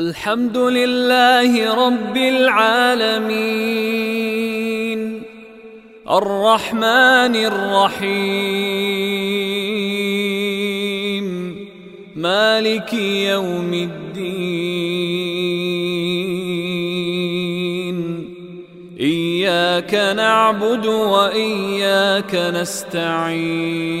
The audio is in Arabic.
الحمد لله رب العالمين. الرحمن الرحيم. مالك يوم الدين. إياك نعبد وإياك نستعين.